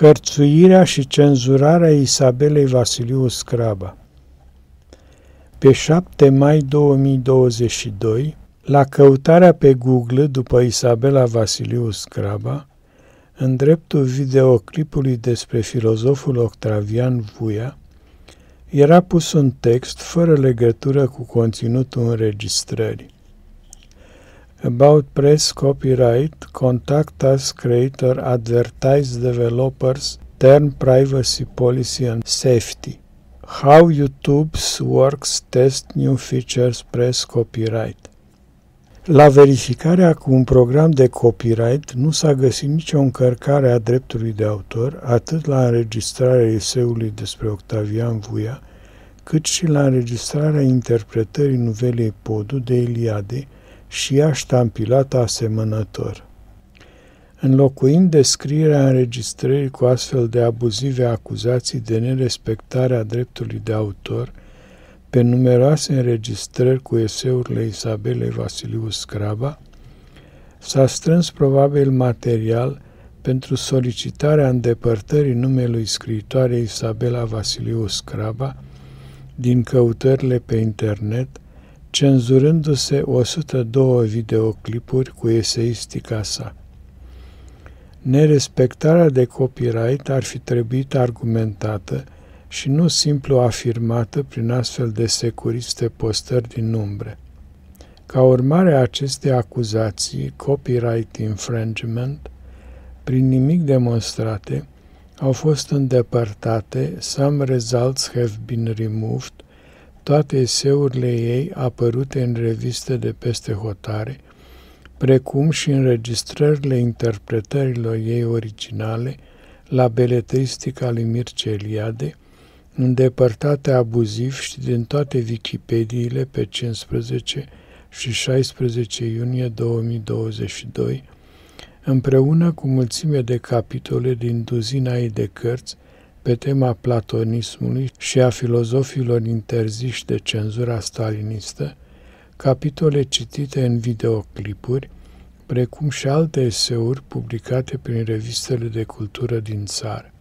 Hărțuirea și cenzurarea Isabelei Vasiliu Scraba Pe 7 mai 2022, la căutarea pe Google după Isabela Vasiliu Scraba, în dreptul videoclipului despre filozoful Octavian Vuia, era pus un text fără legătură cu conținutul înregistrării. About press copyright, contact us creator, advertise developers, term privacy policy and safety. How YouTube's works test new features press copyright. La verificarea cu un program de copyright nu s-a găsit nicio încărcare a dreptului de autor, atât la înregistrarea eseului despre Octavian Vuia, cât și la înregistrarea interpretării nuvelei Podu de Eliade, și ea ștampilată asemănător. Înlocuind descrierea înregistrării cu astfel de abuzive acuzații de nerespectare a dreptului de autor, pe numeroase înregistrări cu eseurile Isabelei Vasiliu Scraba, s-a strâns probabil material pentru solicitarea îndepărtării numelui scriitoarei Isabela Vasiliu Scraba din căutările pe internet – cenzurându-se 102 videoclipuri cu eseistica sa. Nerespectarea de copyright ar fi trebuit argumentată și nu simplu afirmată prin astfel de securiste postări din umbre. Ca urmare a acestei acuzații, copyright infringement, prin nimic demonstrate, au fost îndepărtate, some results have been removed, toate eseurile ei apărute în reviste de peste hotare, precum și înregistrările interpretărilor ei originale la beletristica lui Mircea Eliade, îndepărtate abuziv și din toate Wikipediile pe 15 și 16 iunie 2022, împreună cu mulțime de capitole din duzina ei de cărți pe tema platonismului și a filozofilor interziși de cenzura stalinistă, capitole citite în videoclipuri, precum și alte eseuri publicate prin revistele de cultură din țară.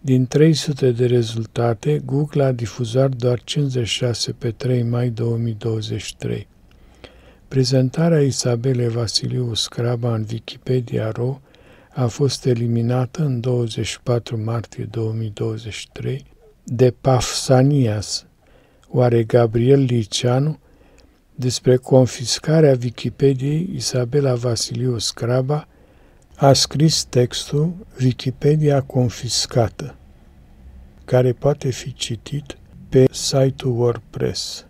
Din 300 de rezultate, Google a difuzat doar 56 pe 3 mai 2023. Prezentarea Isabelei Vasiliu Scraba în Wikipedia.ro a fost eliminată în 24 martie 2023 de Pafsanias, oare Gabriel Liceanu, despre confiscarea Wikipediei Isabela Vasiliu Scraba, a scris textul Wikipedia confiscată, care poate fi citit pe site-ul WordPress.